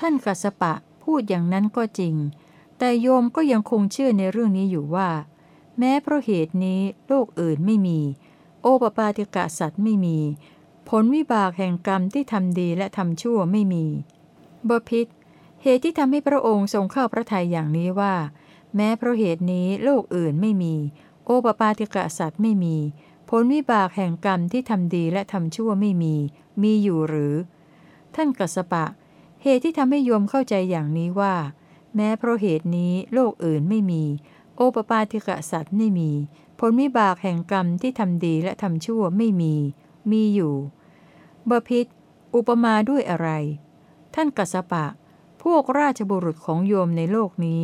ท่านกัสปะพูดอย่างนั้นก็จริง แต่โยมก็ยังคงเชื่อในเรื่องนี้อยู่ว่า แม้เพราะเหตุนี้โลกอื่นไม่มี โอปปาติกะสัตว์ไม่มี ผลวิบากแห่งกรรมที่ทำดีและทำชั่วไม่มีบพิษเหตุที่ทำให้พระองค์ทรงเข้าพระทัยอย่างนี้ว่า แม้เพราะเหตุนี้โลกอื่นไม่มี โอปปาติกะสัตว์ไม่มี ผลวิบากแห่งกรรมที่ทำดีและทำชั่วไม่มี มีอยู่หรือ ท่านกัสปะ เหตุที่ทำให้โยมเข้าใจอย่างนี้ว่า แม้เพราะเหตุนี้โลกอื่นไม่มี โอปปาติกะสัตว์ไม่มี ผลวิบากแห่งกรรมที่ทำดีและทำชั่วไม่มี มีอยู่บพิษอุปมาด้วยอะไร ท่านกัสปะ พวกราชบุรุษของโยมในโลกนี้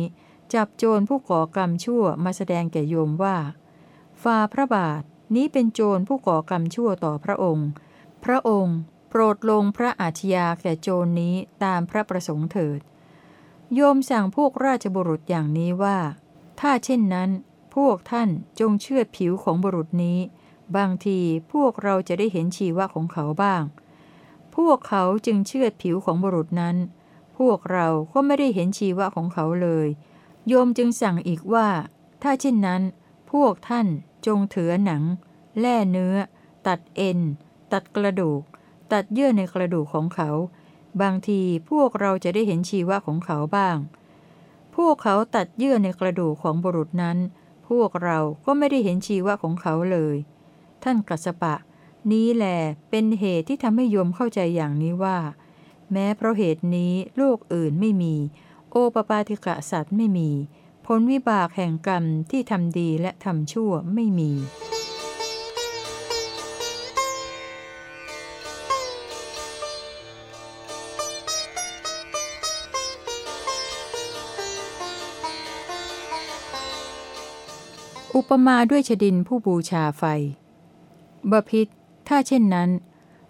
จับโจรผู้ก่อกรรมชั่วมาแสดงแก่โยมว่าฝ่าพระบาทนี้เป็นโจรผู้ก่อกรรมชั่วต่อพระองค์ พระองค์ ปรดลงพระอาชญาแก่โจรนี้ตามพระประสงค์เถิด โยมสั่งพวกราชบุรุษอย่างนี้ว่า ถ้าเช่นนั้น พวกท่านจงเชื่อผิวของบุรุษนี้ บางทีพวกเราจะได้เห็นชีวะของเขาบ้าง พวกเขาจึงเชื่อผิวของบุรุษนั้น พวกเราก็ไม่ได้เห็นชีวะของเขาเลย โยมจึงสั่งอีกว่า ถ้าเช่นนั้น พวกท่านจงเถือหนัง แล่เนื้อ ตัดเอ็น ตัดกระดูก ตัดเยื่อในกระดูกของเขา บางทีพวกเราจะได้เห็นชีวะของเขาบ้าง พวกเขาตัดเยื่อในกระดูกของบุรุษนั้น พวกเราก็ไม่ได้เห็นชีวะของเขาเลย ท่านกัสปะ นี้แหลเป็นเหตุที่ทำให้โยมเข้าใจอย่างนี้ว่า แม้เพราะเหตุนี้โลกอื่นไม่มี โอปปาติกะสัตว์ไม่มี ผลวิบากแห่งกรรมที่ทำดีและทำชั่วไม่มี ปมาด้วยชดินผู้บูชาไฟ บพิษถ้าเช่นนั้น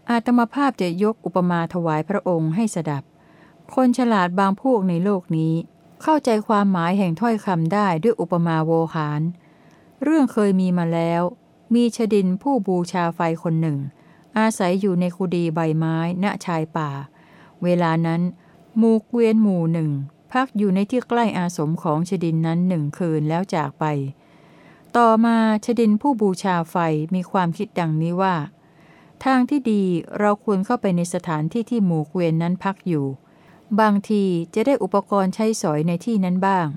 อาตมาภาพจะยกอุปมาถวายพระองค์ให้สดับ คนฉลาดบางพวกในโลกนี้ เข้าใจความหมายแห่งถ้อยคำได้ด้วยอุปมาโวหาร เรื่องเคยมีมาแล้ว มีชดินผู้บูชาไฟคนหนึ่ง อาศัยอยู่ในคุดีใบไม้ณชายป่า เวลานั้นหมูกเวียนหมู่หนึ่งพักอยู่ในที่ใกล้อาสมของชดินนั้นหนึ่งคืนแล้วจากไป ต่อมาชดินผู้บูชาไฟมีความคิดดังนี้ว่า ทางที่ดีเราควรเข้าไปในสถานที่ที่หมู่เกวียนนั้นพักอยู่ บางทีจะได้อุปกรณ์ใช้สอยในที่นั้นบ้าง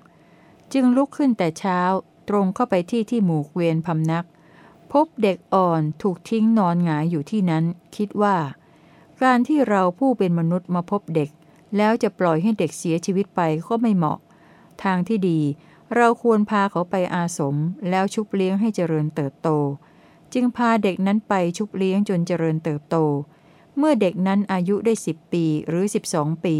จึงลุกขึ้นแต่เช้าตรงเข้าไปที่ที่หมู่เกวียนพำนัก พบเด็กอ่อนถูกทิ้งนอนหงายอยู่ที่นั้น คิดว่า การที่เราผู้เป็นมนุษย์มาพบเด็ก แล้วจะปล่อยให้เด็กเสียชีวิตไปก็ไม่เหมาะ ทางที่ดี เราควรพาเขาไปอาสมแล้วชุบเลี้ยงให้เจริญเติบโต จึงพาเด็กนั้นไปชุบเลี้ยงจนเจริญเติบโต เมื่อเด็กนั้นอายุได้สิบปีหรือสิบสองปี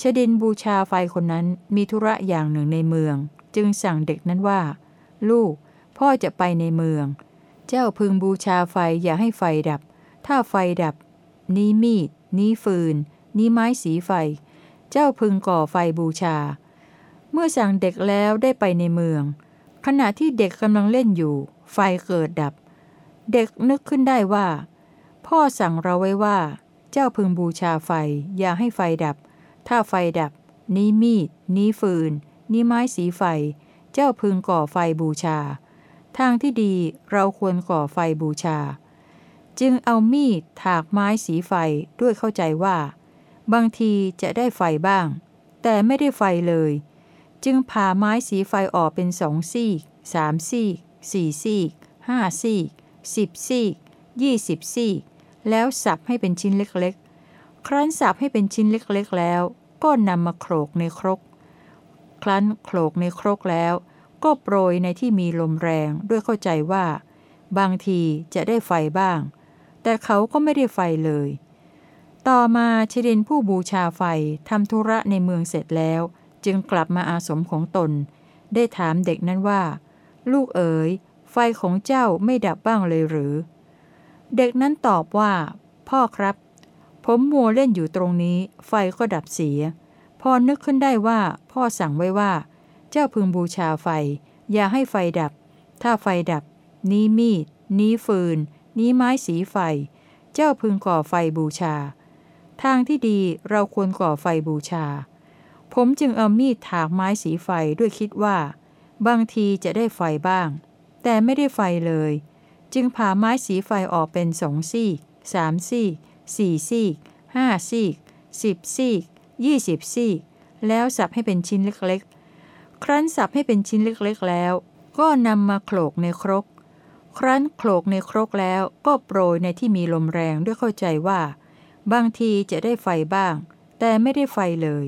ชดินบูชาไฟคนนั้นมีธุระอย่างหนึ่งในเมือง จึงสั่งเด็กนั้นว่า ลูก พ่อจะไปในเมือง เจ้าพึงบูชาไฟอย่าให้ไฟดับ ถ้าไฟดับ นี้มีด นี้ฟืน นี้ไม้สีไฟ เจ้าพึงก่อไฟบูชา เมื่อสั่งเด็กแล้วได้ไปในเมือง ขณะที่เด็กกำลังเล่นอยู่ ไฟเกิดดับ เด็กนึกขึ้นได้ว่า พ่อสั่งเราไว้ว่า เจ้าพึงบูชาไฟ อย่าให้ไฟดับ ถ้าไฟดับ นี้มีด นี้ฟืน นี้ไม้สีไฟ เจ้าพึงก่อไฟบูชา ทางที่ดีเราควรก่อไฟบูชา จึงเอามีดถากไม้สีไฟด้วยเข้าใจว่า บางทีจะได้ไฟบ้าง แต่ไม่ได้ไฟเลย จึงผ่าไม้สีไฟออกเป็นสองซี่สามซี่สี่ซี่ห้าซี่สิบซี่ยี่สิบซี่แล้วสับให้เป็นชิ้นเล็กๆ ครั้นสับให้เป็นชิ้นเล็กๆแล้ว ก็นำมาโขลกในครก ครั้นโขลกในครกแล้ว ก็โปรยในที่มีลมแรงด้วยเข้าใจว่า บางทีจะได้ไฟบ้าง แต่เขาก็ไม่ได้ไฟเลย ต่อมาชดินผู้บูชาไฟทำธุระในเมืองเสร็จแล้ว จึงกลับมาอาสมของตน ได้ถามเด็กนั้นว่า ลูกเอ๋ย ไฟของเจ้าไม่ดับบ้างเลยหรือ เด็กนั้นตอบว่า พ่อครับ ผมมัวเล่นอยู่ตรงนี้ ไฟก็ดับเสีย พอนึกขึ้นได้ว่า พ่อสั่งไว้ว่า เจ้าพึงบูชาไฟ อย่าให้ไฟดับ ถ้าไฟดับ นี้มีด นี้ฟืน นี้ไม้สีไฟ เจ้าพึงก่อไฟบูชา ทางที่ดีเราควรก่อไฟบูชา ผมจึงเอามีดถากไม้สีไฟด้วยคิดว่า บางทีจะได้ไฟบ้าง แต่ไม่ได้ไฟเลย จึงผ่าไม้สีไฟออกเป็นสองซีกสามซีกสี่ซีกห้าซีกสิบซีกยี่สิบซีกแล้วสับให้เป็นชิ้นเล็กๆ ครั้นสับให้เป็นชิ้นเล็กๆแล้ว ก็นำมาโขลกในครก ครั้นโขลกในครกแล้วก็โปรยในที่มีลมแรงด้วยเข้าใจว่า บางทีจะได้ไฟบ้าง แต่ไม่ได้ไฟเลย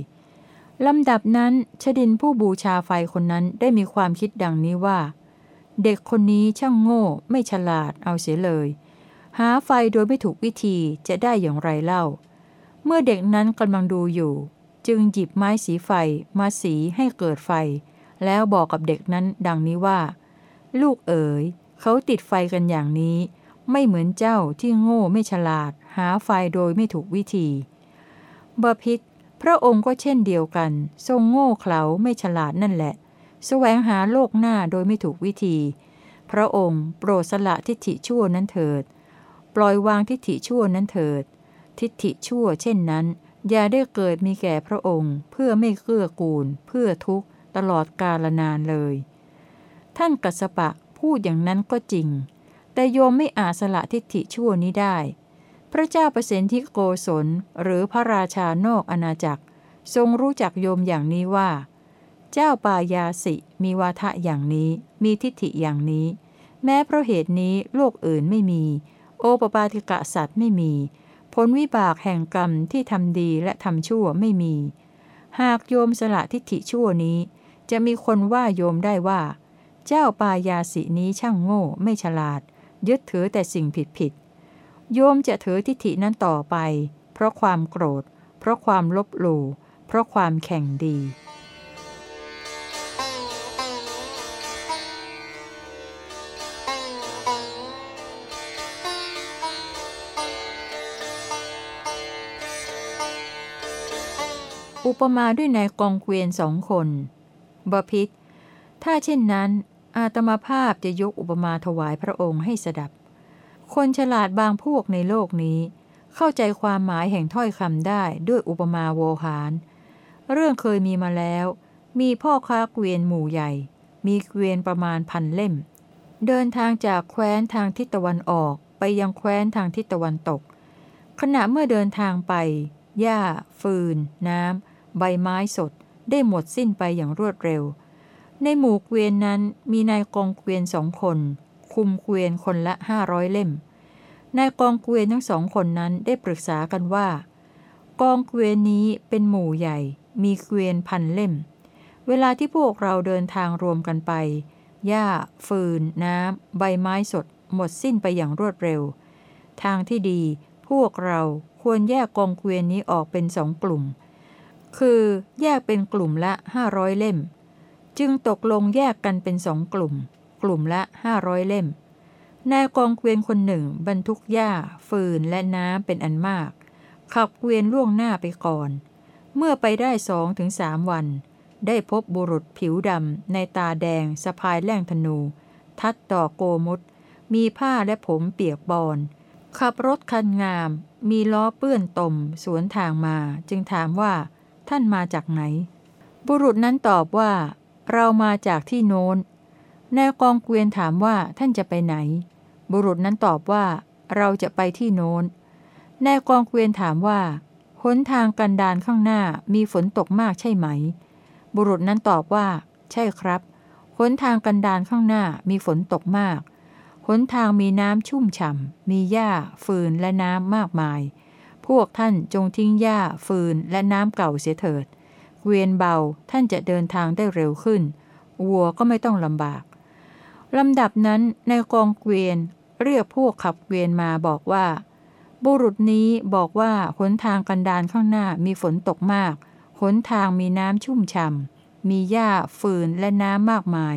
ลำดับนั้นชดินผู้บูชาไฟคนนั้นได้มีความคิดดังนี้ว่า เด็กคนนี้ช่างโง่ไม่ฉลาดเอาเสียเลย หาไฟโดยไม่ถูกวิธีจะได้อย่างไรเล่า เมื่อเด็กนั้นกำลังดูอยู่ จึงหยิบไม้สีไฟมาสีให้เกิดไฟ แล้วบอกกับเด็กนั้นดังนี้ว่า ลูกเอ๋ยเขาติดไฟกันอย่างนี้ ไม่เหมือนเจ้าที่โง่ไม่ฉลาด หาไฟโดยไม่ถูกวิธีบพิษ พระองค์ก็เช่นเดียวกัน ทรงโง่เขลาไม่ฉลาดนั่นแหละแสวงหาโลกหน้าโดยไม่ถูกวิธี พระองค์โปรดสละทิฏฐิชั่วนั้นเถิด ปล่อยวางทิฏฐิชั่วนั้นเถิด ทิฏฐิชั่วเช่นนั้น อย่าได้เกิดมีแก่พระองค์ เพื่อไม่เกื้อกูล เพื่อทุกข์ ตลอดกาลนานเลย ท่านกัสปะพูดอย่างนั้นก็จริง แต่โยมไม่อาจสละทิฏฐิชั่วนี้ได้ พระเจ้าประสิทธิโกศลหรือพระราชานอกอาณาจักร ทรงรู้จักโยมอย่างนี้ว่า เจ้าปายาสิมีวาทะอย่างนี้ มีทิฏฐิอย่างนี้ แม้เพราะเหตุนี้โลกอื่นไม่มี โอปปาติกะสัตว์ไม่มี ผลวิบากแห่งกรรมที่ทำดีและทำชั่วไม่มี หากโยมสละทิฏฐิชั่วนี้ จะมีคนว่าโยมได้ว่า เจ้าปายาสินี้ช่างโง่ไม่ฉลาด ยึดถือแต่สิ่งผิดผิด โยมจะถือทิฏฐินั้นต่อไป เพราะความโกรธ เพราะความลบหลู่ เพราะความแข่งดี อุปมาด้วยนายกองเกวียนสองคน บพิษถ้าเช่นนั้น อาตมาภาพจะยกอุปมาถวายพระองค์ให้สดับ คนฉลาดบางพวกในโลกนี้ เข้าใจความหมายแห่งถ้อยคำได้ด้วยอุปมาโวหาร เรื่องเคยมีมาแล้ว มีพ่อค้าเกวียนหมู่ใหญ่ มีเกวียนประมาณพันเล่ม เดินทางจากแคว้นทางทิศตะวันออกไปยังแคว้นทางทิศตะวันตก ขณะเมื่อเดินทางไป หญ้า ฟืน น้ำ ใบไม้สด ได้หมดสิ้นไปอย่างรวดเร็ว ในหมู่เกวียนนั้นมีนายกองเกวียนสองคน คุมเกวียนคนละห้าร้อยเล่ม นายกองเกวียนทั้งสองคนนั้นได้ปรึกษากันว่า กองเกวียนนี้เป็นหมู่ใหญ่ มีเกวียนพันเล่ม เวลาที่พวกเราเดินทางรวมกันไป หญ้า ฟืน น้ำ ใบไม้สด หมดสิ้นไปอย่างรวดเร็ว ทางที่ดีพวกเราควรแยกกองเกวียนนี้ออกเป็นสองกลุ่ม คือแยกเป็นกลุ่มละห้าร้อยเล่ม จึงตกลงแยกกันเป็นสองกลุ่ม กลุ่มละห้าร้อยเล่ม นายกองเกวียนคนหนึ่ง บรรทุกหญ้า ฟืนและน้ำเป็นอันมาก ขับเกวียนล่วงหน้าไปก่อน เมื่อไปได้สองถึงสามวัน ได้พบบุรุษผิวดำในตาแดงสะพายแล่งธนู ทัดต่อโกมุดมีผ้าและผมเปียกบอน ขับรถคันงาม มีล้อเปื้อนตม สวนทางมา จึงถามว่า ท่านมาจากไหน บุรุษนั้นตอบว่า เรามาจากที่โน้น นายกองเกวียนถามว่าท่านจะไปไหน บุรุษนั้นตอบว่า เราจะไปที่โน้นนายกองเกวียนถามว่าหนทางกันดานข้างหน้ามีฝนตกมากใช่ไหม บุรุษนั้นตอบว่า ใช่ครับหนทางกันดานข้างหน้ามีฝนตกมากหนทางมีน้ำชุ่มฉ่ำ มีหญ้า ฟืนและน้ำมากมาย พวกท่านจงทิ้งหญ้า ฟืนและน้ำเก่าเสียเถิด เกวียนเบาท่านจะเดินทางได้เร็วขึ้น วัวก็ไม่ต้องลำบาก ลำดับนั้นในกองเกวียนเรียกพวกขับเกวียนมาบอกว่า บุรุษนี้บอกว่าหนทางกันดานข้างหน้ามีฝนตกมากหนทางมีน้ำชุ่มฉ่ำมีหญ้าฟืนและน้ำมากมาย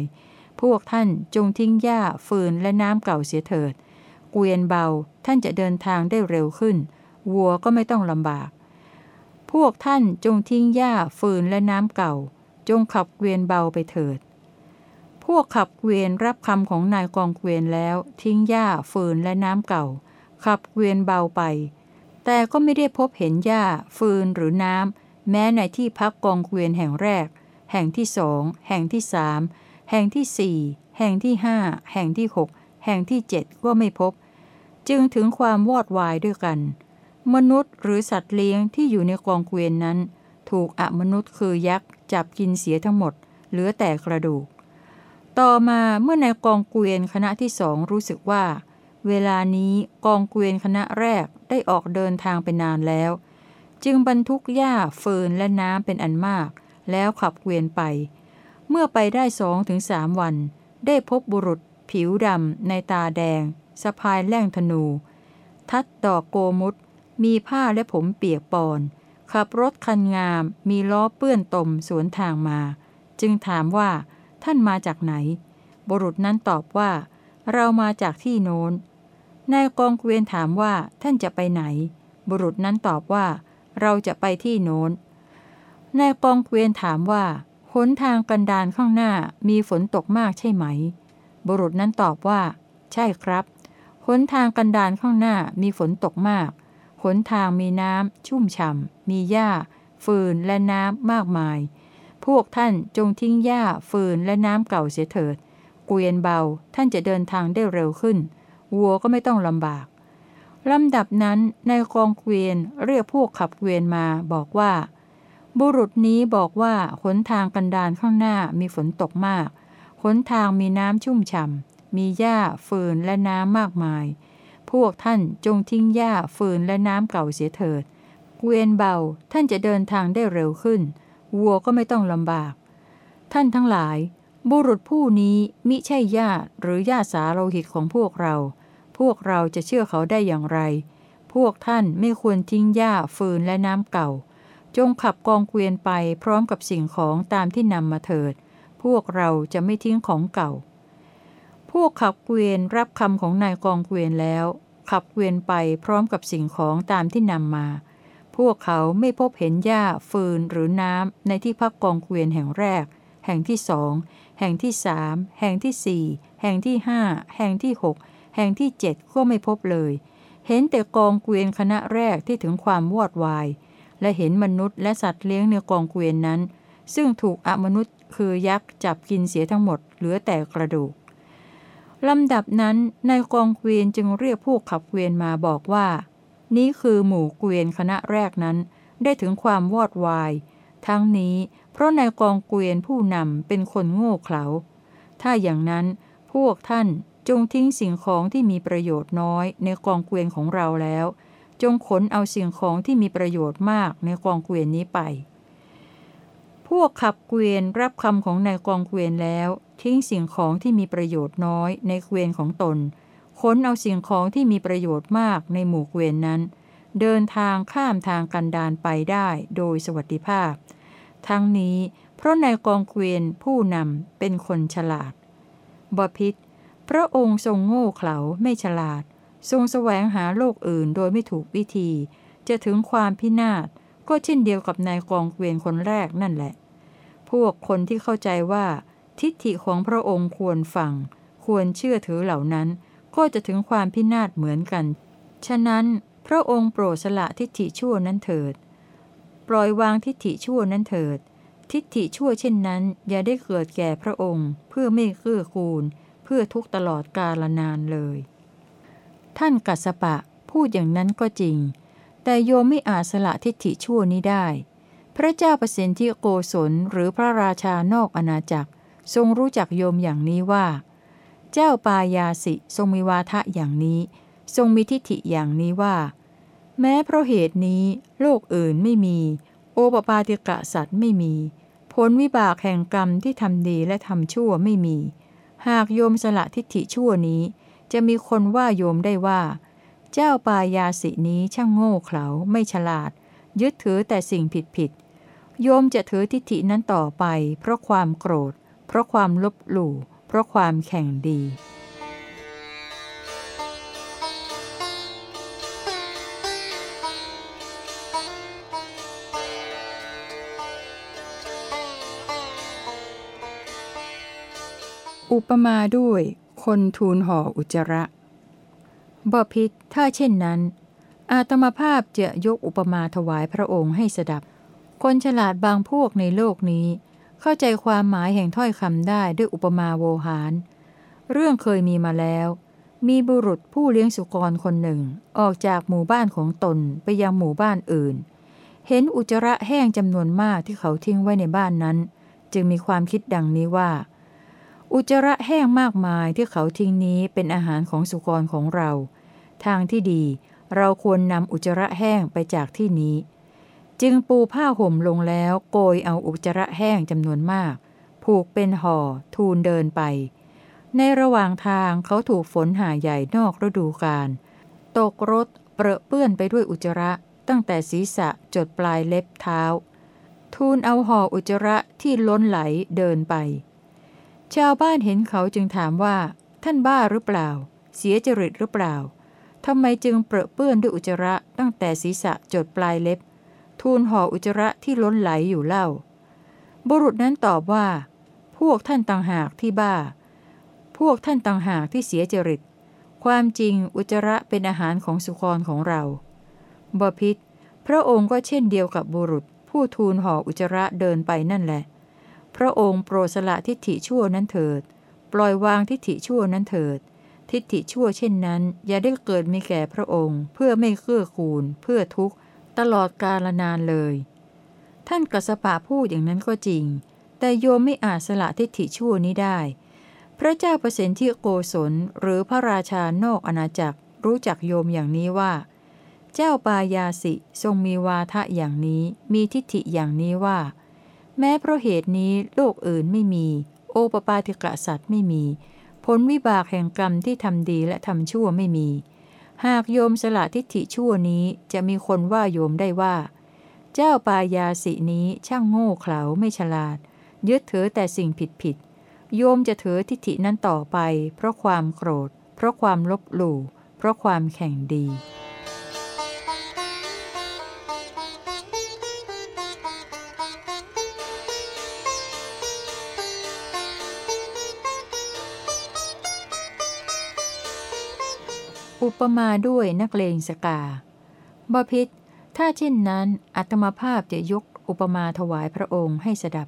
พวกท่านจงทิ้งหญ้าฟืนและน้ำเก่าเสียเถิด เกวียนเบาท่านจะเดินทางได้เร็วขึ้น วัวก็ไม่ต้องลำบาก พวกท่านจงทิ้งหญ้าฟืนและน้ำเก่า จงขับเกวียนเบาไปเถิด พวกขับเกวียนรับคำของนายกองเกวียนแล้ว ทิ้งหญ้าฟืนและน้ำเก่า ขับเกวียนเบาไป แต่ก็ไม่ได้พบเห็นหญ้าฟืนหรือน้ำแม้ในที่พักกองเกวียนแห่งแรก แห่งที่สองแห่งที่สามแห่งที่สี่แห่งที่ห้าแห่งที่หกแห่งที่เจ็ดก็ไม่พบ จึงถึงความวอดวายด้วยกัน มนุษย์หรือสัตว์เลี้ยงที่อยู่ในกองเกวียนนั้น ถูกอมนุษย์คือยักษ์จับกินเสียทั้งหมด เหลือแต่กระดูก ต่อมาเมื่อในกองเกวียนคณะที่สองรู้สึกว่า เวลานี้กองเกวียนคณะแรกได้ออกเดินทางไปนานแล้ว จึงบรรทุกหญ้าเฟินและน้ำเป็นอันมาก แล้วขับเกวียนไป เมื่อไปได้สองถึงสามวัน ได้พบบุรุษ ผิวดำในตาแดงสะพายแล่งธนู ทัดดอกโกมุตมีผ้าและผมเปียกปอน ขับรถคันงามมีล้อเปื้อนตมสวนทางมา จึงถามว่า ท่านมาจากไหน บุรุษนั้นตอบว่า เรามาจากที่โน้น นายกองเกวียนถามว่าท่านจะไปไหน บุรุษนั้นตอบว่า เราจะไปที่โน้น นายกองเกวียนถามว่าหนทางกันดานข้างหน้ามีฝนตกมากใช่ไหม บุรุษนั้นตอบว่า ใช่ครับหนทางกันดานข้างหน้ามีฝนตกมาก หนทางมีน้ำชุ่มฉ่ำมีหญ้า ฟืนและน้ำมากมาย พวกท่านจงทิ้งหญ้าฟืนและน้ำเก่าเสียเถิด เกวียนเบาท่านจะเดินทางได้เร็วขึ้น วัวก็ไม่ต้องลำบากลำดับนั้นในกองเกวียนเรียกพวกขับเกวียนมาบอกว่า บุรุษนี้บอกว่าหนทางกันดานข้างหน้ามีฝนตกมากหนทางมีน้ำชุ่มฉ่ำมีหญ้าฟืนและน้ำมากมาย พวกท่านจงทิ้งหญ้าฟืนและน้ำเก่าเสียเถิด เกวียนเบาท่านจะเดินทางได้เร็วขึ้น วัวก็ไม่ต้องลำบาก ท่านทั้งหลาย บุรุษผู้นี้มิใช่ญาติหรือญาติสาโลหิตของพวกเรา พวกเราจะเชื่อเขาได้อย่างไร พวกท่านไม่ควรทิ้งหญ้าฟืนและน้ำเก่า จงขับกองเกวียนไปพร้อมกับสิ่งของตามที่นำมาเถิด พวกเราจะไม่ทิ้งของเก่า พวกขับเกวียนรับคำของนายกองเกวียนแล้ว ขับเกวียนไปพร้อมกับสิ่งของตามที่นำมา พวกเขาไม่พบเห็นหญ้าฟืนหรือน้ำในที่พักกองเกวียนแห่งแรก แห่งที่สอง แห่งที่สามแห่งที่สี่แห่งที่ห้าแห่งที่หกแห่งที่เจ็ดก็ไม่พบเลย เห็นแต่กองเกวียนคณะแรกที่ถึงความวอดวาย และเห็นมนุษย์และสัตว์เลี้ยงในกองเกวียนนั้น ซึ่งถูกอมนุษย์คือยักษ์จับกินเสียทั้งหมดเหลือแต่กระดูกลำดับนั้นนายกองเกวียนจึงเรียกพวกขับเกวียนมาบอกว่า นี้คือหมู่เกวียนคณะแรกนั้น ได้ถึงความวอดวาย ทั้งนี้เพราะนายกองเกวียนผู้นำเป็นคนโง่เขลา ถ้าอย่างนั้นพวกท่านจงทิ้งสิ่งของที่มีประโยชน์น้อยในกองเกวียนของเราแล้ว จงขนเอาสิ่งของที่มีประโยชน์มากในกองเกวียนนี้ไป พวกขับเกวียนรับคำของนายกองเกวียนแล้ว ทิ้งสิ่งของที่มีประโยชน์น้อยในเกวียนของตน ค้นเอาสิ่งของที่มีประโยชน์มากในหมู่เกวียนนั้น เดินทางข้ามทางกันดานไปได้โดยสวัสดิภาพ ทั้งนี้เพราะนายกองเกวียนผู้นำเป็นคนฉลาด บพิษพระองค์ทรงโง่เขลาไม่ฉลาด ทรงแสวงหาโลกอื่นโดยไม่ถูกวิธี จะถึงความพินาศก็เช่นเดียวกับนายกองเกวียนคนแรกนั่นแหละ พวกคนที่เข้าใจว่า ทิฏฐิของพระองค์ควรฟัง ควรเชื่อถือเหล่านั้น ก็จะถึงความพินาศเหมือนกัน ฉะนั้นพระองค์โปรดสละทิฏฐิชั่วนั้นเถิด ปล่อยวางทิฏฐิชั่วนั้นเถิด ทิฏฐิชั่วเช่นนั้น อย่าได้เกิดแก่พระองค์ เพื่อไม่เกื้อกูล เพื่อทุกตลอดกาลนานเลย ท่านกัสปะพูดอย่างนั้นก็จริง แต่โยมไม่อาจสละทิฏฐิชั่วนี้ได้ พระเจ้าประสิทธิโกศลหรือพระราชานอกอาณาจักร ทรงรู้จักโยมอย่างนี้ว่า เจ้าปายาสิทรงมีวาทะอย่างนี้ ทรงมีทิฏฐิอย่างนี้ว่า แม้เพราะเหตุนี้ โลกอื่นไม่มี โอปปาติกะสัตว์ไม่มี ผลวิบากแห่งกรรมที่ทำดีและทำชั่วไม่มี หากโยมสละทิฏฐิชั่วนี้ จะมีคนว่าโยมได้ว่า เจ้าปายาสินี้ช่างโง่เขลาไม่ฉลาด ยึดถือแต่สิ่งผิดผิดโยมจะถือทิฏฐินั้นต่อไป เพราะความโกรธ เพราะความลบหลู่ เพราะความแข่งดี อุปมาด้วย คนทูลห่ออุจระบพิษถ้าเช่นนั้น อาตมาภาพจะยกอุปมาถวายพระองค์ให้สดับ คนฉลาดบางพวกในโลกนี้ เข้าใจความหมายแห่งถ้อยคำได้ด้วยอุปมาโวหาร เรื่องเคยมีมาแล้ว มีบุรุษผู้เลี้ยงสุกรคนหนึ่ง ออกจากหมู่บ้านของตนไปยังหมู่บ้านอื่น เห็นอุจระแห้งจำนวนมากที่เขาทิ้งไว้ในบ้านนั้น จึงมีความคิดดังนี้ว่า อุจระแห้งมากมายที่เขาทิ้งนี้เป็นอาหารของสุกรของเรา ทางที่ดีเราควรนำอุจระแห้งไปจากที่นี้ จึงปูผ้าห่มลงแล้วโกยเอาอุจจระแห้งจำนวนมาก ผูกเป็นห่อ ทูลเดินไป ในระหว่างทางเขาถูกฝนหาใหญ่นอกฤดูกาลตกรถเปรอะเปื้อนไปด้วยอุจจระตั้งแต่ศีรษะจดปลายเล็บเท้า ทูลเอาห่ออุจจระที่ล้นไหลเดินไป ชาวบ้านเห็นเขาจึงถามว่า ท่านบ้าหรือเปล่า เสียจริตหรือเปล่าทำไมจึงเปรอะเปื้อนด้วยอุจจระตั้งแต่ศีรษะจดปลายเล็บ ทูลห่ออุจระที่ล้นไหลอยู่เล่า บุรุษนั้นตอบว่า พวกท่านต่างหากที่บ้า พวกท่านต่างหากที่เสียจริต ความจริงอุจระเป็นอาหารของสุกรของเรา บพิษพระองค์ก็เช่นเดียวกับบุรุษ ผู้ทูลห่ออุจระเดินไปนั่นแหละ พระองค์โปรสละทิฏฐิชั่วนั้นเถิด ปล่อยวางทิฏฐิชั่วนั้นเถิดทิฏฐิชั่วเช่นนั้น อย่าได้เกิดมีแก่พระองค์ เพื่อไม่เกื้อกูล เพื่อทุกข์ ตลอดกาลนานเลย ท่านกัสปะพูดอย่างนั้นก็จริง แต่โยมไม่อาจสละทิฏฐิชั่วนี้ได้ พระเจ้าประสิทธิโกศลหรือพระราชานอกอาณาจักรรู้จักโยมอย่างนี้ว่า เจ้าปายาสิทรงมีวาทะอย่างนี้ มีทิฏฐิอย่างนี้ว่า แม้เพราะเหตุนี้โลกอื่นไม่มี โอปปาติกะสัตว์ไม่มี ผลวิบากแห่งกรรมที่ทำดีและทำชั่วไม่มี หากโยมสละทิฏฐิชั่วนี้จะมีคนว่าโยมได้ว่า เจ้าปายาสินี้ช่างโง่เขลาไม่ฉลาด ยึดถือแต่สิ่งผิดผิดโยมจะถือทิฏฐินั้นต่อไป เพราะความโกรธ เพราะความลบหลู่ เพราะความแข่งดี อุปมาด้วยนักเลงสกาบพิษถ้าเช่นนั้นอัตมาภาพจะยกอุปมาถวายพระองค์ให้สดับ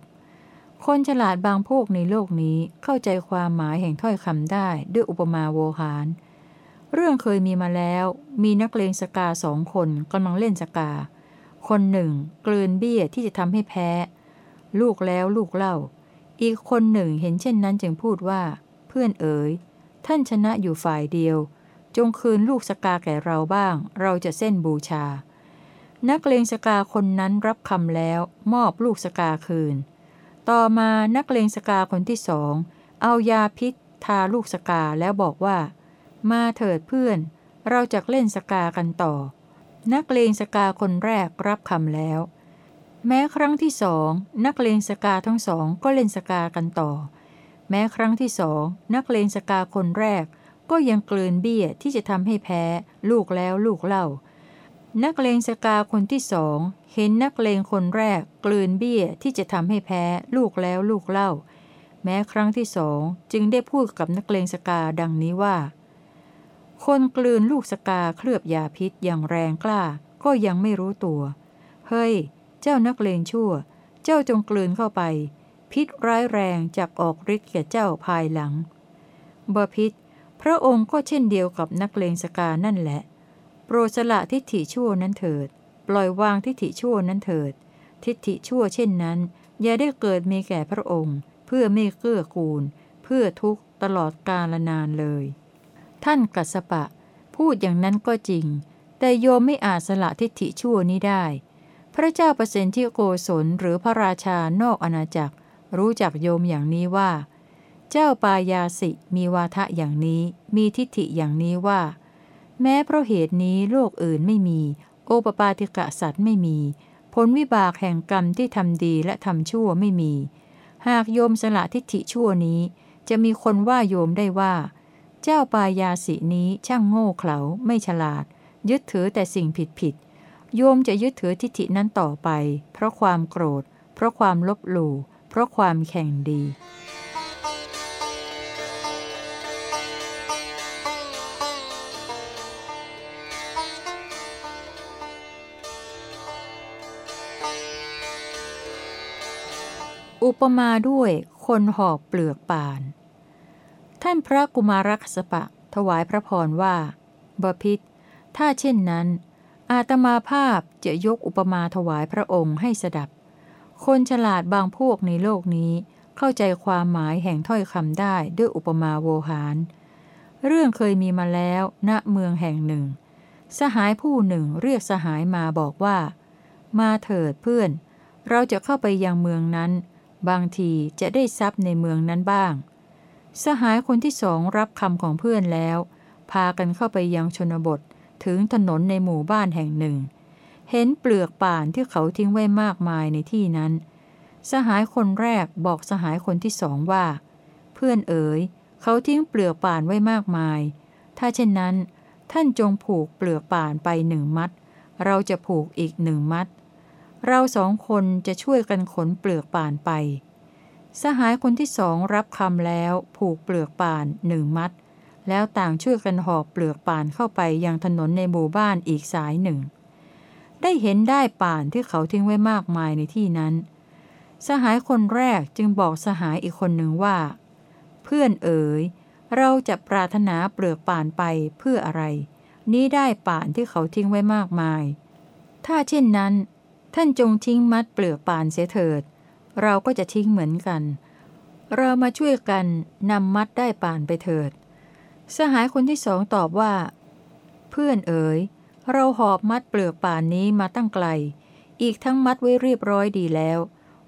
คนฉลาดบางพวกในโลกนี้เข้าใจความหมายแห่งถ้อยคำได้ด้วยอุปมาโวหาร เรื่องเคยมีมาแล้ว มีนักเลงสกาสองคนกำลังเล่นสกา คนหนึ่งกลืนเบี้ยที่จะทำให้แพ้ ลูกแล้วลูกเล่า อีกคนหนึ่งเห็นเช่นนั้นจึงพูดว่า เพื่อนเอ๋ยท่านชนะอยู่ฝ่ายเดียว จงคืนลูกสกาแก่เราบ้าง เราจะเส้นบูชา นักเลงสกาคนนั้นรับคำแล้วมอบลูกสกาคืน ต่อมานักเลงสกาคนที่สองเอายาพิษทาลูกสกาแล้วบอกว่า มาเถิดเพื่อน เราจะเล่นสกากันต่อ นักเลงสกาคนแรกรับคำแล้ว แม้ครั้งที่สองนักเลงสกาทั้งสองก็เล่นสกากันต่อ แม้ครั้งที่สองนักเลงสกาคนแรก ก็ยังกลืนเบี้ยที่จะทำให้แพ้ ลูกแล้วลูกเล่า นักเลงสกาคนที่สองเห็นนักเลงคนแรกกลืนเบี้ยที่จะทำให้แพ้ ลูกแล้วลูกเล่า แม้ครั้งที่สองจึงได้พูดกับนักเลงสกาดังนี้ว่า คนกลืนลูกสกาเคลือบยาพิษอย่างแรงกล้า ก็ยังไม่รู้ตัว เฮ้ย เจ้านักเลงชั่ว เจ้าจงกลืนเข้าไป พิษร้ายแรงจากออกฤทธิ์แก่เจ้าภายหลังบพิษ พระองค์ก็เช่นเดียวกับนักเลงสกานั่นแหละ โปรสละทิฏฐิชั่วนั้นเถิด ปล่อยวางทิฏฐิชั่วนั้นเถิด ทิฏฐิชั่วเช่นนั้น อย่าได้เกิดมีแก่พระองค์ เพื่อไม่เกื้อกูล เพื่อทุกตลอดกาลนานเลย ท่านกัสปะ พูดอย่างนั้นก็จริง แต่โยมไม่อาจสละทิฏฐิชั่วนี้ได้ พระเจ้าประสิทธิโกศลหรือพระราชานอกอาณาจักร รู้จักโยมอย่างนี้ว่า เจ้าปายาสิมีวาทะอย่างนี้มีทิฏฐิอย่างนี้ว่า แม้เพราะเหตุนี้โลกอื่นไม่มี โอปปาติกะสัตว์ไม่มี ผลวิบากแห่งกรรมที่ทำดีและทำชั่วไม่มี หากโยมสละทิฏฐิชั่วนี้ จะมีคนว่าโยมได้ว่า เจ้าปายาสินี้ช่างโง่เขลาไม่ฉลาด ยึดถือแต่สิ่งผิดผิดโยมจะยึดถือทิฏฐินั้นต่อไป เพราะความโกรธ เพราะความลบหลู่ เพราะความแข่งดี อุปมาด้วยคนหอบเปลือกป่าน ท่านพระกุมารคสปะ ถวายพระพรว่า บพิษถ้าเช่นนั้น อาตมาภาพจะยกอุปมาถวายพระองค์ให้สดับ คนฉลาดบางพวกในโลกนี้เข้าใจความหมายแห่งถ้อยคำได้ด้วยอุปมาโวหาร เรื่องเคยมีมาแล้วณเมืองแห่งหนึ่ง สหายผู้หนึ่งเรียกสหายมาบอกว่า มาเถิดเพื่อน เราจะเข้าไปยังเมืองนั้น บางทีจะได้ทรัพย์ในเมืองนั้นบ้าง สหายคนที่สองรับคำของเพื่อนแล้ว พากันเข้าไปยังชนบทถึงถนนในหมู่บ้านแห่งหนึ่ง เห็นเปลือกป่านที่เขาทิ้งไว้มากมายในที่นั้น สหายคนแรกบอกสหายคนที่สองว่า เพื่อนเอ๋ยเขาทิ้งเปลือกป่านไว้มากมาย ถ้าเช่นนั้น ท่านจงผูกเปลือกป่านไปหนึ่งมัด เราจะผูกอีกหนึ่งมัด เราสองคนจะช่วยกันขนเปลือกป่านไป สหายคนที่สองรับคำแล้วผูกเปลือกป่านหนึ่งมัด แล้วต่างช่วยกันหอบเปลือกป่านเข้าไปยังถนนในหมู่บ้านอีกสายหนึ่ง ได้เห็นได้ป่านที่เขาทิ้งไว้มากมายในที่นั้น สหายคนแรกจึงบอกสหายอีกคนหนึ่งว่า เพื่อนเอ๋ยเราจะปรารถนาเปลือกป่านไปเพื่ออะไร นี้ได้ป่านที่เขาทิ้งไว้มากมาย ถ้าเช่นนั้น ท่านจงทิ้งมัดเปลือกปานเสียเถิด เราก็จะทิ้งเหมือนกัน เรามาช่วยกันนำมัดได้ปานไปเถิด สหายคนที่สองตอบว่า เพื่อนเอ๋ย เราหอบมัดเปลือกป่านนี้มาตั้งไกล อีกทั้งมัดไว้เรียบร้อยดีแล้ว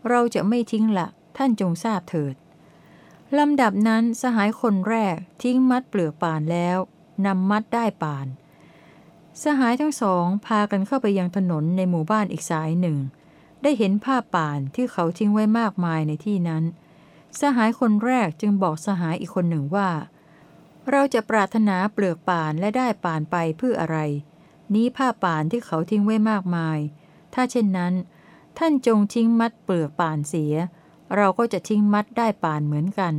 เราจะไม่ทิ้งละ ท่านจงทราบเถิดลำดับนั้นสหายคนแรกทิ้งมัดเปลือกป่านแล้วนำมัดได้ป่าน สหายทั้งสองพากันเข้าไปยังถนนในหมู่บ้านอีกสายหนึ่ง ได้เห็นผ้าป่านที่เขาทิ้งไว้มากมายในที่นั้น สหายคนแรกจึงบอกสหายอีกคนหนึ่งว่า เราจะปรารถนาเปลือกป่านและได้ป่านไปเพื่ออะไร นี้ผ้าป่านที่เขาทิ้งไว้มากมาย ถ้าเช่นนั้น ท่านจงทิ้งมัดเปลือกป่านเสีย เราก็จะทิ้งมัดได้ป่านเหมือนกัน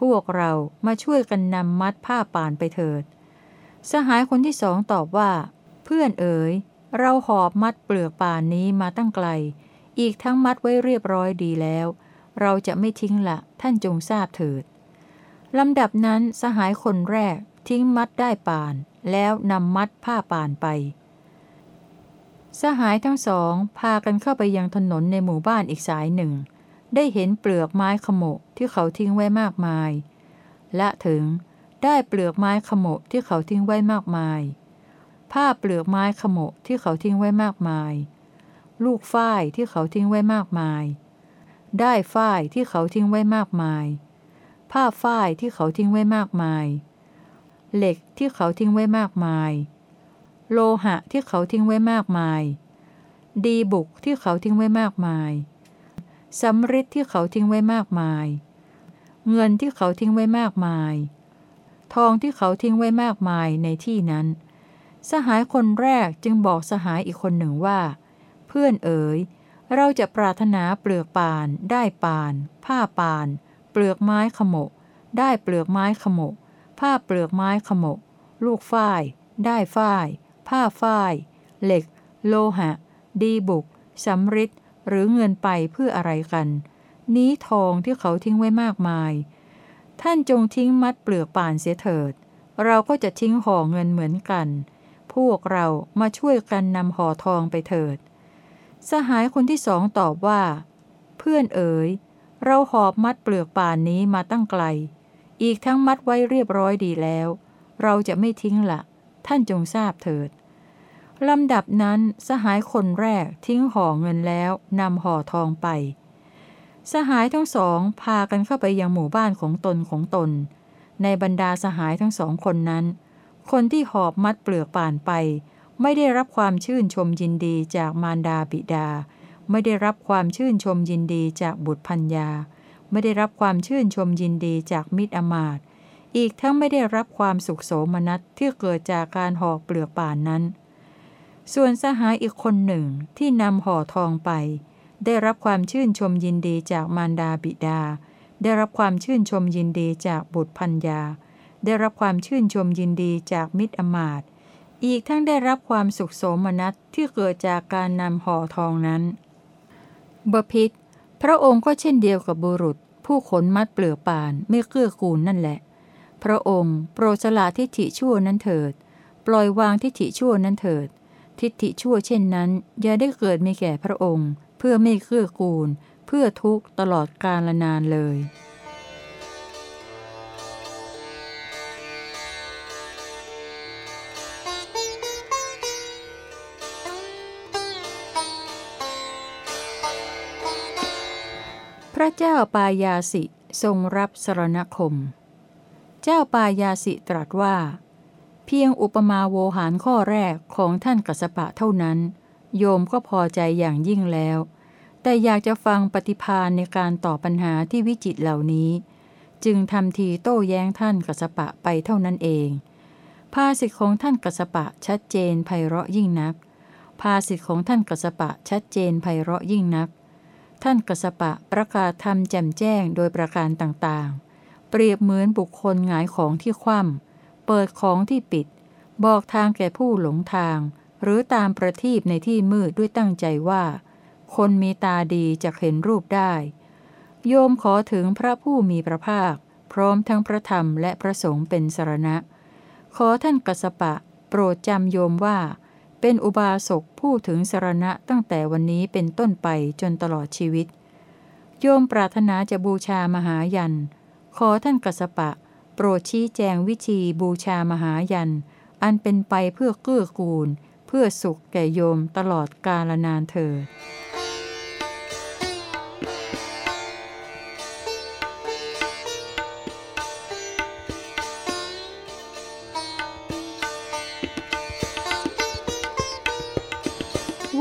พวกเรามาช่วยกันนำมัดผ้าป่านไปเถิด สหายคนที่สองตอบว่า เพื่อนเอ๋ย เราหอบมัดเปลือกป่านนี้มาตั้งไกล อีกทั้งมัดไว้เรียบร้อยดีแล้ว เราจะไม่ทิ้งละท่านจงทราบเถิดลำดับนั้นสหายคนแรกทิ้งมัดได้ป่าน แล้วนำมัดผ้าป่านไป สหายทั้งสองพากันเข้าไปยังถนนในหมู่บ้านอีกสายหนึ่ง ได้เห็นเปลือกไม้ขโมกที่เขาทิ้งไว้มากมาย และถึง ได้เปลือกไม้ขโมกที่เขาทิ้งไว้มากมาย ผ้าเปลือกไม้ขโมกที่เขาทิ้งไว้มากมาย ลูกฝ้ายที่เขาทิ้งไว้มากมาย ได้ฝ้ายที่เขาทิ้งไว้มากมาย ผ้าฝ้ายที่เขาทิ้งไว้มากมาย เหล็กที่เขาทิ้งไว้มากมาย โลหะที่เขาทิ้งไว้มากมาย ดีบุกที่เขาทิ้งไว้มากมายสำริดที่เขาทิ้งไว้มากมาย เงินที่เขาทิ้งไว้มากมาย ทองที่เขาทิ้งไว้มากมายในที่นั้น สหายคนแรกจึงบอกสหายอีกคนหนึ่งว่า เพื่อนเอ๋ย เราจะปรารถนาเปลือกปาน ได้ปาน ผ้าปาน เปลือกไม้ขโมก ได้เปลือกไม้ขโมก ผ้าเปลือกไม้ขโมก ลูกฝ้าย ได้ฝ้าย ผ้าฝ้าย เหล็ก โลหะ ดีบุกสำริดหรือเงินไปเพื่ออะไรกัน นี้ทองที่เขาทิ้งไว้มากมาย ท่านจงทิ้งมัดเปลือกป่านเสียเถิด เราก็จะทิ้งห่อเงินเหมือนกัน พวกเรามาช่วยกันนำห่อทองไปเถิด สหายคนที่สองตอบว่า เพื่อนเอ๋ย เราหอบมัดเปลือกป่านนี้มาตั้งไกล อีกทั้งมัดไว้เรียบร้อยดีแล้ว เราจะไม่ทิ้งละท่านจงทราบเถิดลำดับนั้นสหายคนแรกทิ้งห่อเงินแล้วนำห่อทองไป สหายทั้งสองพากันเข้าไปยังหมู่บ้านของตนของตน ในบรรดาสหายทั้งสองคนนั้น คนที่หอบมัดเปลือกป่านไป ไม่ได้รับความชื่นชมยินดีจากมารดาบิดา ไม่ได้รับความชื่นชมยินดีจากบุตรพัญญา ไม่ได้รับความชื่นชมยินดีจากมิตรอมาตอีกทั้งไม่ได้รับความสุขโสมนัสที่เกิดจากการห่อเปลือกป่านนั้น ส่วนสหายอีกคนหนึ่งที่นำห่อทองไป ได้รับความชื่นชมยินดีจากมารดาบิดา ได้รับความชื่นชมยินดีจากบุตรพัญญา ได้รับความชื่นชมยินดีจากมิตรอมาตอีกทั้งได้รับความสุขโสมนัสที่เกิดจากการนำห่อทองนั้น บพิษพระองค์ก็เช่นเดียวกับบุรุษ ผู้ขนมัดเปลือกป่านไม่เกื้อกูลนั่นแหละ พระองค์โปรดสละทิฏฐิชั่วนั้นเถิด ปล่อยวางทิฏฐิชั่วนั้นเถิด ทิฏฐิชั่วเช่นนั้น อย่าได้เกิดมีแก่พระองค์ พื่อไม่เกื้อกูล เพื่อทุกตลอดกาลนานเลย พระเจ้าปายาสิทรงรับสรณคม เจ้าปายาสิตรัสว่า เพียงอุปมาโวหารข้อแรกของท่านกัสปะเท่านั้น โยมก็พอใจอย่างยิ่งแล้ว แต่อยากจะฟังปฏิพานในการตอบปัญหาที่วิจิตเหล่านี้ จึงทำทีโต้แย้งท่านกัสปะไปเท่านั้นเองภาสิทธิของท่านกัสปะชัดเจนไพเราะยิ่งนักภาสิทธิของท่านกัสปะชัดเจนไพเราะยิ่งนัก ท่านกสปะประกาศธรรมแจ่มแจ้งโดยประการต่างๆ เปรียบเหมือนบุคคลหงายของที่คว่ำเปิดของที่ปิด บอกทางแก่ผู้หลงทาง หรือตามประทีปในที่มืดด้วยตั้งใจว่า คนมีตาดีจะเห็นรูปได้ โยมขอถึงพระผู้มีพระภาค พร้อมทั้งพระธรรมและพระสงฆ์เป็นสรณะ ขอท่านกสปะ โปรดจำโยมว่า เป็นอุบาสกผู้ถึงสรณะตั้งแต่วันนี้เป็นต้นไปจนตลอดชีวิต โยมปรารถนาจะบูชามหายัน ขอท่านกสปะ โปรดชี้แจงวิธีบูชามหายัน อันเป็นไปเพื่อเกื้อกูลเพื่อสุขแก่โยมตลอดกาลนานเถิด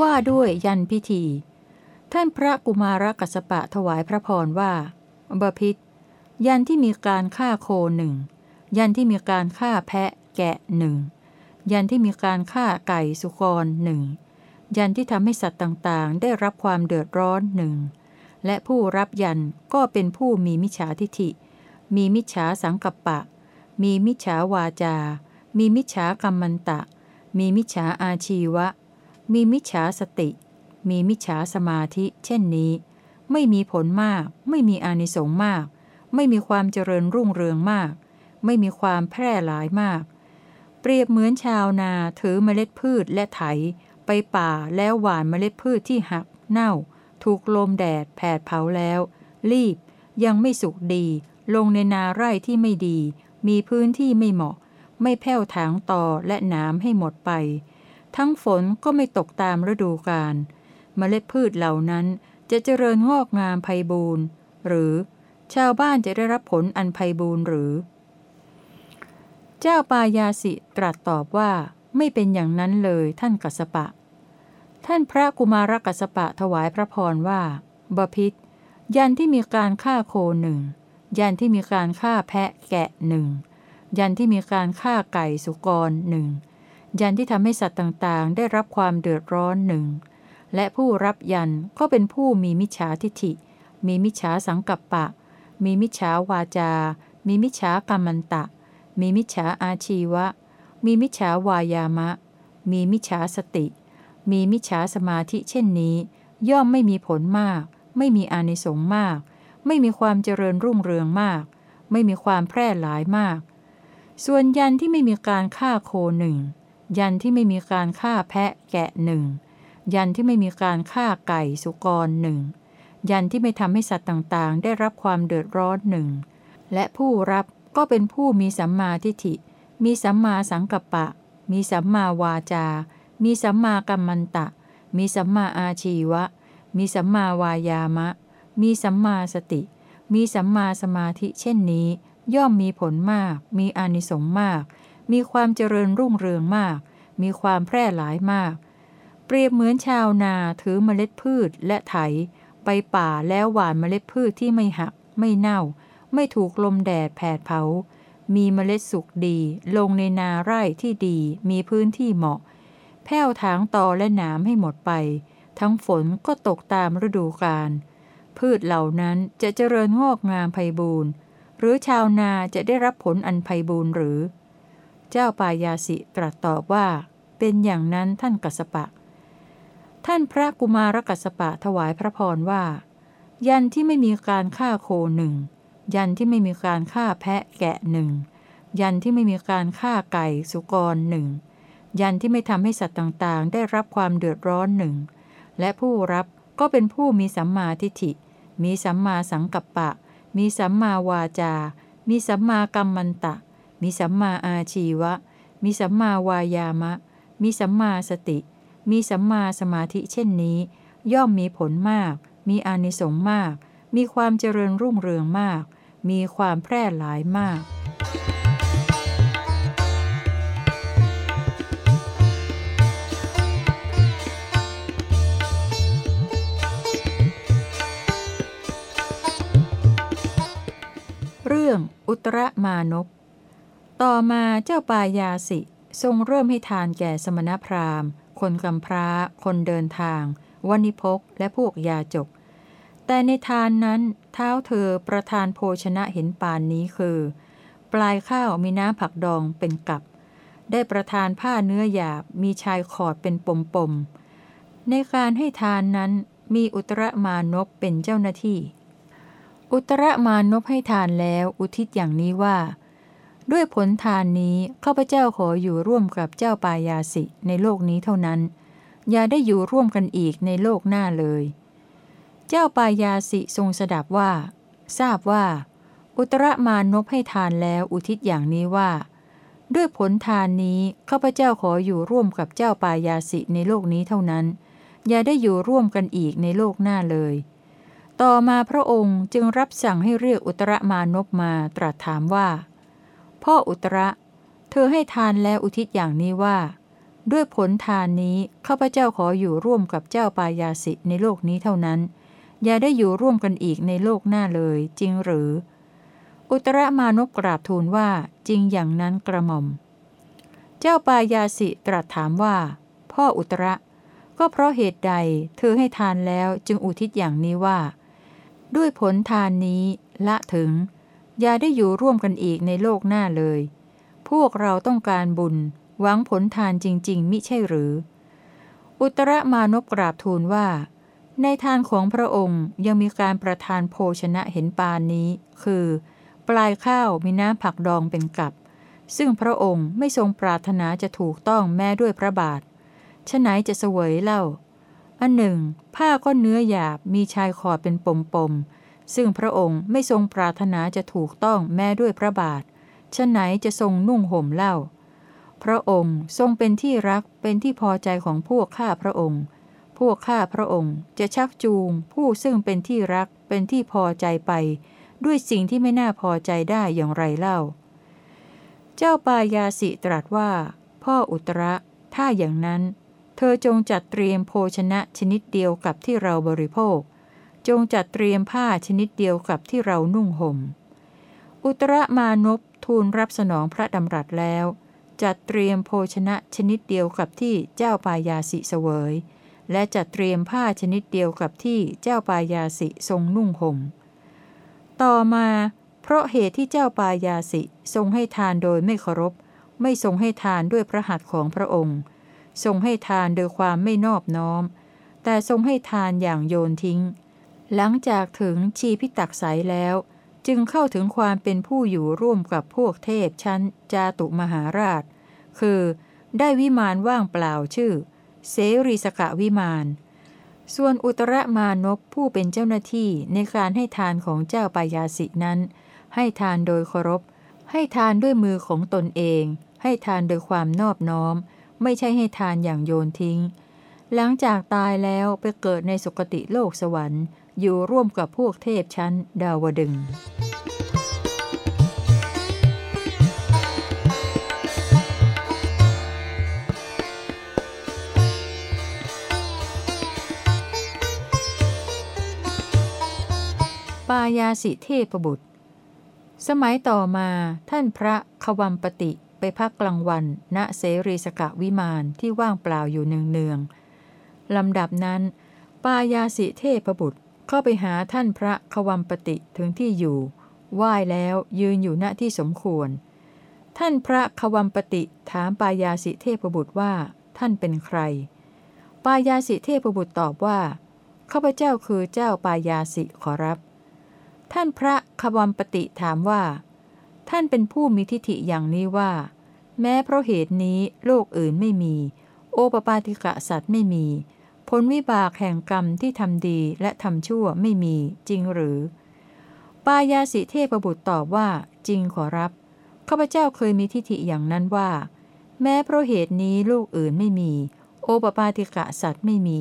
ว่าด้วยยันพิธี ท่านพระกุมารกัสปะถวายพระพรว่าบพิษยันที่มีการฆ่าโคหนึ่งยันที่มีการฆ่าแพะแกะหนึ่งยันที่มีการฆ่าไก่สุกรหนึ่งยันที่ทำให้สัตว์ต่างๆ ได้รับความเดือดร้อนหนึ่งและผู้รับยันก็เป็นผู้มีมิจฉาทิฐิ มีมิจฉาสังกัปปะ มีมิจฉาวาจา มีมิจฉากรรมันตะ มีมิจฉาอาชีวะ มีมิจฉาสติ มีมิจฉาสมาธิ เช่นนี้ ไม่มีผลมาก ไม่มีอานิสงส์มาก ไม่มีความเจริญรุ่งเรืองมาก ไม่มีความแพร่หลายมาก เปรียบเหมือนชาวนาถือเมล็ดพืชและไถ ไปป่าแล้วหว่านเมล็ดพืชที่หัก เน่า ถูกลมแดด แผดเผาแล้ว รีบ ยังไม่สุกดี ลงในนาไร่ที่ไม่ดี มีพื้นที่ไม่เหมาะ ไม่แผ้วถางต่อและน้ำให้หมดไป ทั้งฝนก็ไม่ตกตามฤดูกาลเมล็ดพืชเหล่านั้นจะเจริญงอกงามไพบูรณ์หรือชาวบ้านจะได้รับผลอันไพบูรณ์หรือ เจ้าปายาสิตรัสตอบว่าไม่เป็นอย่างนั้นเลยท่านกัสปะ ท่านพระกุมารกัสปะถวายพระพรว่าบพิษยันที่มีการฆ่าโคหนึ่งยันที่มีการฆ่าแพะแกะหนึ่งยันที่มีการฆ่าไก่สุกรหนึ่ง ยันที่ทำให้สัตว์ต่างๆ ได้รับความเดือดร้อนหนึ่ง และผู้รับยันก็เป็นผู้มีมิจฉาทิฐิ มีมิจฉาสังกัปปะ มีมิจฉาวาจา มีมิจฉากรรมันตะ มีมิจฉาอาชีวะ มีมิจฉาวายามะ มีมิจฉาสติ มีมิจฉาสมาธิเช่นนี้ ย่อมไม่มีผลมาก ไม่มีอานิสงส์มาก ไม่มีความเจริญรุ่งเรืองมาก ไม่มีความแพร่หลายมาก ส่วนยันที่ไม่มีการฆ่าโคหนึ่ง ยันที่ไม่มีการฆ่าแพะแกะหนึ่งยันที่ไม่มีการฆ่าไก่สุกรหนึ่งยันที่ไม่ทำให้สัตว์ต่างๆ ได้รับความเดือดร้อนหนึ่งและผู้รับก็เป็นผู้มีสัมมาทิฏฐิ มีสัมมาสังกัปปะ มีสัมมาวาจา มีสัมมากัมมันตะ มีสัมมาอาชีวะ มีสัมมาวายามะ มีสัมมาสติ มีสัมมาสมาธิเช่นนี้ ย่อมมีผลมาก มีอานิสงส์มาก มีความเจริญรุ่งเรืองมาก มีความแพร่หลายมาก เปรียบเหมือนชาวนาถือเมล็ดพืชและไถ ไปป่าแล้วหว่านเมล็ดพืชที่ไม่หัก ไม่เน่า ไม่ถูกลมแดดแผดเผา มีเมล็ดสุกดี ลงในนาไร่ที่ดี มีพื้นที่เหมาะ แผ้วถางตอและหนามให้หมดไป ทั้งฝนก็ตกตามฤดูกาล พืชเหล่านั้นจะเจริญงอกงามไพบูรณ์หรือชาวนาจะได้รับผลอันไพบูรณ์หรือ เจ้าปายาสิตรัสตอบว่า เป็นอย่างนั้นท่านกัสปะ ท่านพระกุมารกัสปะถวายพระพรว่า ยันที่ไม่มีการฆ่าโคหนึ่ง ยันที่ไม่มีการฆ่าแพะแกะหนึ่ง ยันที่ไม่มีการฆ่าไก่สุกรหนึ่ง ยันที่ไม่ทำให้สัตว์ต่างๆ ได้รับความเดือดร้อนหนึ่ง และผู้รับก็เป็นผู้มีสัมมาทิฏฐิ มีสัมมาสังกัปปะ มีสัมมาวาจา มีสัมมากัมมันตะ มีสัมมาอาชีวะ มีสัมมาวายามะ มีสัมมาสติ มีสัมมาสมาธิเช่นนี้ ย่อมมีผลมาก มีอานิสงส์มาก มีความเจริญรุ่งเรืองมาก มีความแพร่หลายมาก เรื่องอุตรมานพ ต่อมาเจ้าปายาสิ ทรงเริ่มให้ทานแก่สมณพราหมณ์ คนกำพร้า คนเดินทาง วณิพกและพวกยาจก แต่ในทานนั้นเท้าเธอประทานโภชนะเห็นปานนี้คือ ปลายข้าวมีน้ำผักดองเป็นกับ ได้ประทานผ้าเนื้อหยาบมีชายขอดเป็นปมปมในการให้ทานนั้นมีอุตรมานพเป็นเจ้าหน้าที่ อุตรมานพให้ทานแล้วอุทิศอย่างนี้ว่า ด้วยผลทานนี้ข้าพเจ้าขออยู่ร่วมกับเจ้าปายาสิในโลกนี้เท่านั้น อย่าได้อยู่ร่วมกันอีกในโลกหน้าเลย เจ้าปายาสิทรงสดับว่า ทราบว่า อุตรมานพให้ทานแล้วอุทิศอย่างนี้ว่า ด้วยผลทานนี้ข้าพเจ้าขออยู่ร่วมกับเจ้าปายาสิในโลกนี้เท่านั้น อย่าได้อยู่ร่วมกันอีกในโลกหน้าเลย ต่อมาพระองค์จึงรับสั่งให้เรียกอุตรมานพมาตรัสถามว่า พ่ออุตระ เธอให้ทานแล้วอุทิศอย่างนี้ว่า ด้วยผลทานนี้ข้าพเจ้าขออยู่ร่วมกับเจ้าปายาสิในโลกนี้เท่านั้น อย่าได้อยู่ร่วมกันอีกในโลกหน้าเลยจริงหรือ อุตระมานพกราบทูลว่าจริงอย่างนั้นกระหม่อม เจ้าปายาสิตรัสถามว่า พ่ออุตระก็เพราะเหตุใดเธอให้ทานแล้วจึงอุทิศอย่างนี้ว่า ด้วยผลทานนี้ละถึง อย่าได้อยู่ร่วมกันอีกในโลกหน้าเลย พวกเราต้องการบุญ หวังผลทานจริง ๆ มิใช่หรือ อุตรมานพกราบทูลว่า ในทานของพระองค์ยังมีการประทานโภชนะเห็นปานนี้ คือ ปลายข้าวมีน้ำผักดองเป็นกับซึ่งพระองค์ไม่ทรงปรารถนาจะถูกต้องแม้ด้วยพระบาทฉะไหนจะเสวยเล่า อันหนึ่ง ผ้าก็เนื้อหยาบมีชายขอเป็นปมปมๆ ซึ่งพระองค์ไม่ทรงปรารถนาจะถูกต้องแม้ด้วยพระบาทฉะไหนจะทรงนุ่งห่มเล่า พระองค์ทรงเป็นที่รักเป็นที่พอใจของพวกข้าพระองค์ พวกข้าพระองค์จะชักจูง ผู้ซึ่งเป็นที่รักเป็นที่พอใจไป ด้วยสิ่งที่ไม่น่าพอใจได้อย่างไรเล่า เจ้าปายาสิตรัสว่า พ่ออุตระถ้าอย่างนั้น เธอจงจัดเตรียมโภชนะชนิดเดียวกับที่เราบริโภค จงจัดเตรียมผ้าชนิดเดียวกับที่เรานุ่งหม่ม อุตรมานพทูลรับสนองพระดำรัสแล้ว จัดเตรียมโภชนะชนิดเดียวกับที่เจ้าปายาสิเสวย และจัดเตรียมผ้าชนิดเดียวกับที่เจ้าปายาสิทรงนุ่งห่ม ต่อมา เพราะเหตุที่เจ้าปายาสิทรงให้ทานโดยไม่เคารพ ไม่ทรงให้ทานด้วยพระหัตถ์ของพระองค์ ทรงให้ทานโดยความไม่นอบน้อม แต่ทรงให้ทานอย่างโยนทิ้ง หลังจากถึงชีพิตักใสแล้ว จึงเข้าถึงความเป็นผู้อยู่ร่วมกับพวกเทพชั้น จาตุมหาราช คือ ได้วิมานว่างเปล่าชื่อ เสรีสกะวิมานส่วนอุตรมานพผู้เป็นเจ้าหน้าที่ในการให้ทานของเจ้าปายาสินั้น ให้ทานโดยเคารพ ให้ทานด้วยมือของตนเอง ให้ทานโดยความนอบน้อม ไม่ใช่ให้ทานอย่างโยนทิ้ง หลังจากตายแล้วไปเกิดในสุคติโลกสวรรค์ อยู่ร่วมกับพวกเทพชั้นดาวดึง ปายาสิเทพบุตร สมัยต่อมาท่านพระควัมปติไปพักกลางวัน ณเสรีสกะวิมานที่ว่างเปล่าอยู่เนืองๆลำดับนั้น ปายาสิเทพบุตร เข้าไปหาท่านพระควัมปติถึงที่อยู่ ไหว้แล้วยืนอยู่ณที่สมควร ท่านพระควัมปติถามปายาสิเทพบุตรว่า ท่านเป็นใคร ปายาสิเทพบุตรตอบว่าข้าพเจ้าคือเจ้าปายาสิขอรับ ท่านพระควัมปติถามว่า ท่านเป็นผู้มีทิฏฐิอย่างนี้ว่า แม้เพราะเหตุนี้โลกอื่นไม่มี โอปปาติกะสัตว์ไม่มี ผลวิบากแห่งกรรมที่ทำดีและทำชั่วไม่มีจริงหรือ ปายาสิเทพบุตรตอบว่า จริงขอรับข้าพเจ้าเคยมีทิฏฐิอย่างนั้นว่า แม้เพราะเหตุนี้ลูกอื่นไม่มี โอปปาติกะสัตว์ไม่มี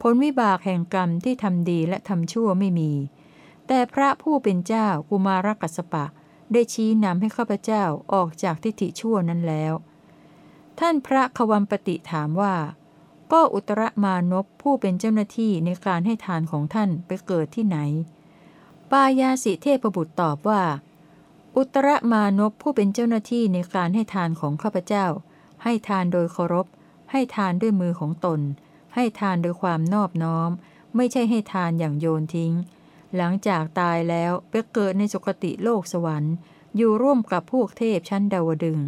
ผลวิบากแห่งกรรมที่ทำดีและทำชั่วไม่มี แต่พระผู้เป็นเจ้ากุมารกัสปะ ได้ชี้นำให้ข้าพเจ้าออกจากทิฏฐิชั่วนั้นแล้ว ท่านพระควัมปติถามว่า ก็อุตรมานพผู้เป็นเจ้าหน้าที่ในการให้ทานของท่านไปเกิดที่ไหน ปายาสิเทพบุตรตอบว่า อุตรมานพผู้เป็นเจ้าหน้าที่ในการให้ทานของข้าพเจ้า ให้ทานโดยเคารพ ให้ทานด้วยมือของตน ให้ทานโดยความนอบน้อม ไม่ใช่ให้ทานอย่างโยนทิ้ง หลังจากตายแล้วไปเกิดในสุคติโลกสวรรค์ อยู่ร่วมกับพวกเทพชั้นดาวดึง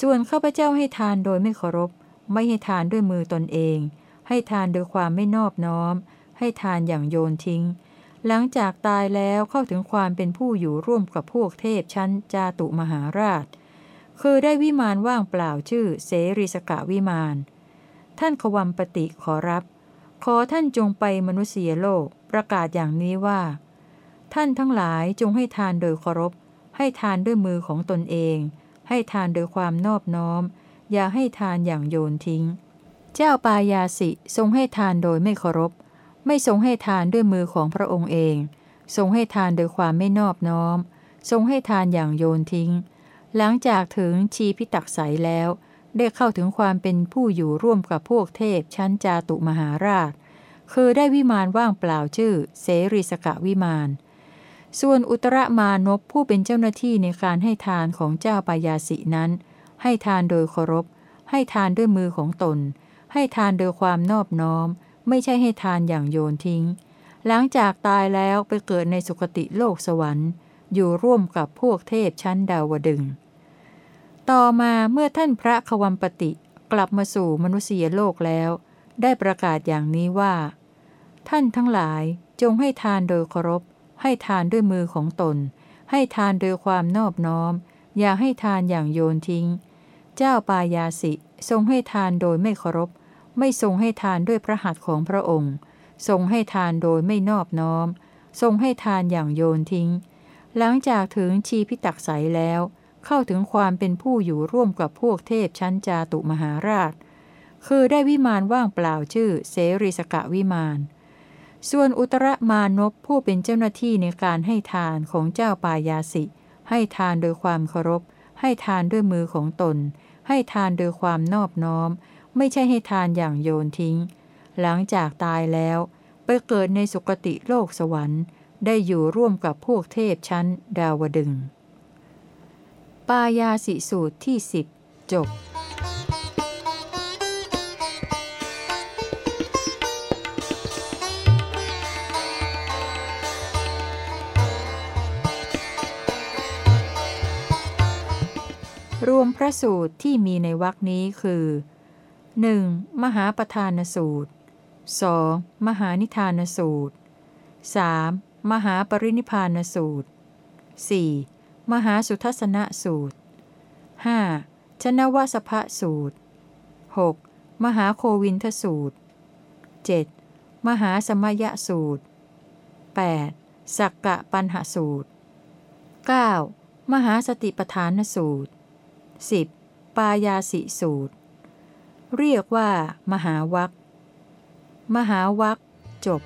ส่วนข้าพเจ้าให้ทานโดยไม่เคารพ ไม่ให้ทานด้วยมือตนเอง ให้ทานโดยความไม่นอบน้อม ให้ทานอย่างโยนทิ้ง หลังจากตายแล้วเข้าถึงความเป็นผู้อยู่ร่วมกับพวกเทพชั้นจาตุมหาราช คือได้วิมานว่างเปล่าชื่อเสรีสกะวิมานท่านขวัมปติขอรับ ขอท่านจงไปมนุษยโลกประกาศอย่างนี้ว่า ท่านทั้งหลายจงให้ทานโดยเคารพ ให้ทานด้วยมือของตนเอง ให้ทานโดยความนอบน้อม อย่าให้ทานอย่างโยนทิ้ง เจ้าปายาสิทรงให้ทานโดยไม่เคารพ ไม่ทรงให้ทานด้วยมือของพระองค์เอง ทรงให้ทานโดยความไม่นอบน้อม ทรงให้ทานอย่างโยนทิ้ง หลังจากถึงชีพิตักใสแล้ว ได้เข้าถึงความเป็นผู้อยู่ร่วมกับพวกเทพชั้นจาตุมหาราช คือได้วิมานว่างเปล่าชื่อ เสรีสกะวิมานส่วนอุตรมานพผู้เป็นเจ้าหน้าที่ในการให้ทานของเจ้าปายาสินั้น ให้ทานโดยเคารพ ให้ทานด้วยมือของตน ให้ทานโดยความนอบน้อม ไม่ใช่ให้ทานอย่างโยนทิ้ง หลังจากตายแล้วไปเกิดในสุคติโลกสวรรค์ อยู่ร่วมกับพวกเทพชั้นดาวดึง ต่อมาเมื่อท่านพระควัมปติกลับมาสู่มนุษยโลกแล้ว ได้ประกาศอย่างนี้ว่า ท่านทั้งหลายจงให้ทานโดยเคารพ ให้ทานด้วยมือของตน ให้ทานโดยความนอบน้อม อย่าให้ทานอย่างโยนทิ้ง เจ้าปายาสิ ทรงให้ทานโดยไม่เคารพ ไม่ทรงให้ทานด้วยพระหัตถ์ของพระองค์ ทรงให้ทานโดยไม่นอบน้อม ทรงให้ทานอย่างโยนทิ้ง หลังจากถึงชีพิตักใสแล้ว เข้าถึงความเป็นผู้อยู่ร่วมกับพวกเทพชั้นจาตุมหาราช คือได้วิมานว่างเปล่าชื่อเสรีสกะวิมานส่วนอุตรมานพผู้เป็นเจ้าหน้าที่ในการให้ทานของเจ้าปายาสิ ให้ทานโดยความเคารพ ให้ทานด้วยมือของตน ให้ทานโดยความนอบน้อม ไม่ใช่ให้ทานอย่างโยนทิ้ง หลังจากตายแล้ว ไปเกิดในสุคติโลกสวรรค์ ได้อยู่ร่วมกับพวกเทพชั้นดาวดึง ปายาสิสูตรที่สิบจบ รวมพระสูตรที่มีในวรคนี้คือ 1. มหาประธานสูตร 2. มหานิทานสูตร 3. มหาปรินิพานสูตร 4. มหาสุทัศนสูตร 5. ชนวสภสูตร 6. มหาโควินทสูตร 7. มหาสมยสูตร 8. สักกะปัญหสูตร 9. มหาสติปทานสูตร 10. ปายาสิสูตร เรียกว่า มหาวัคมหาวัคจบ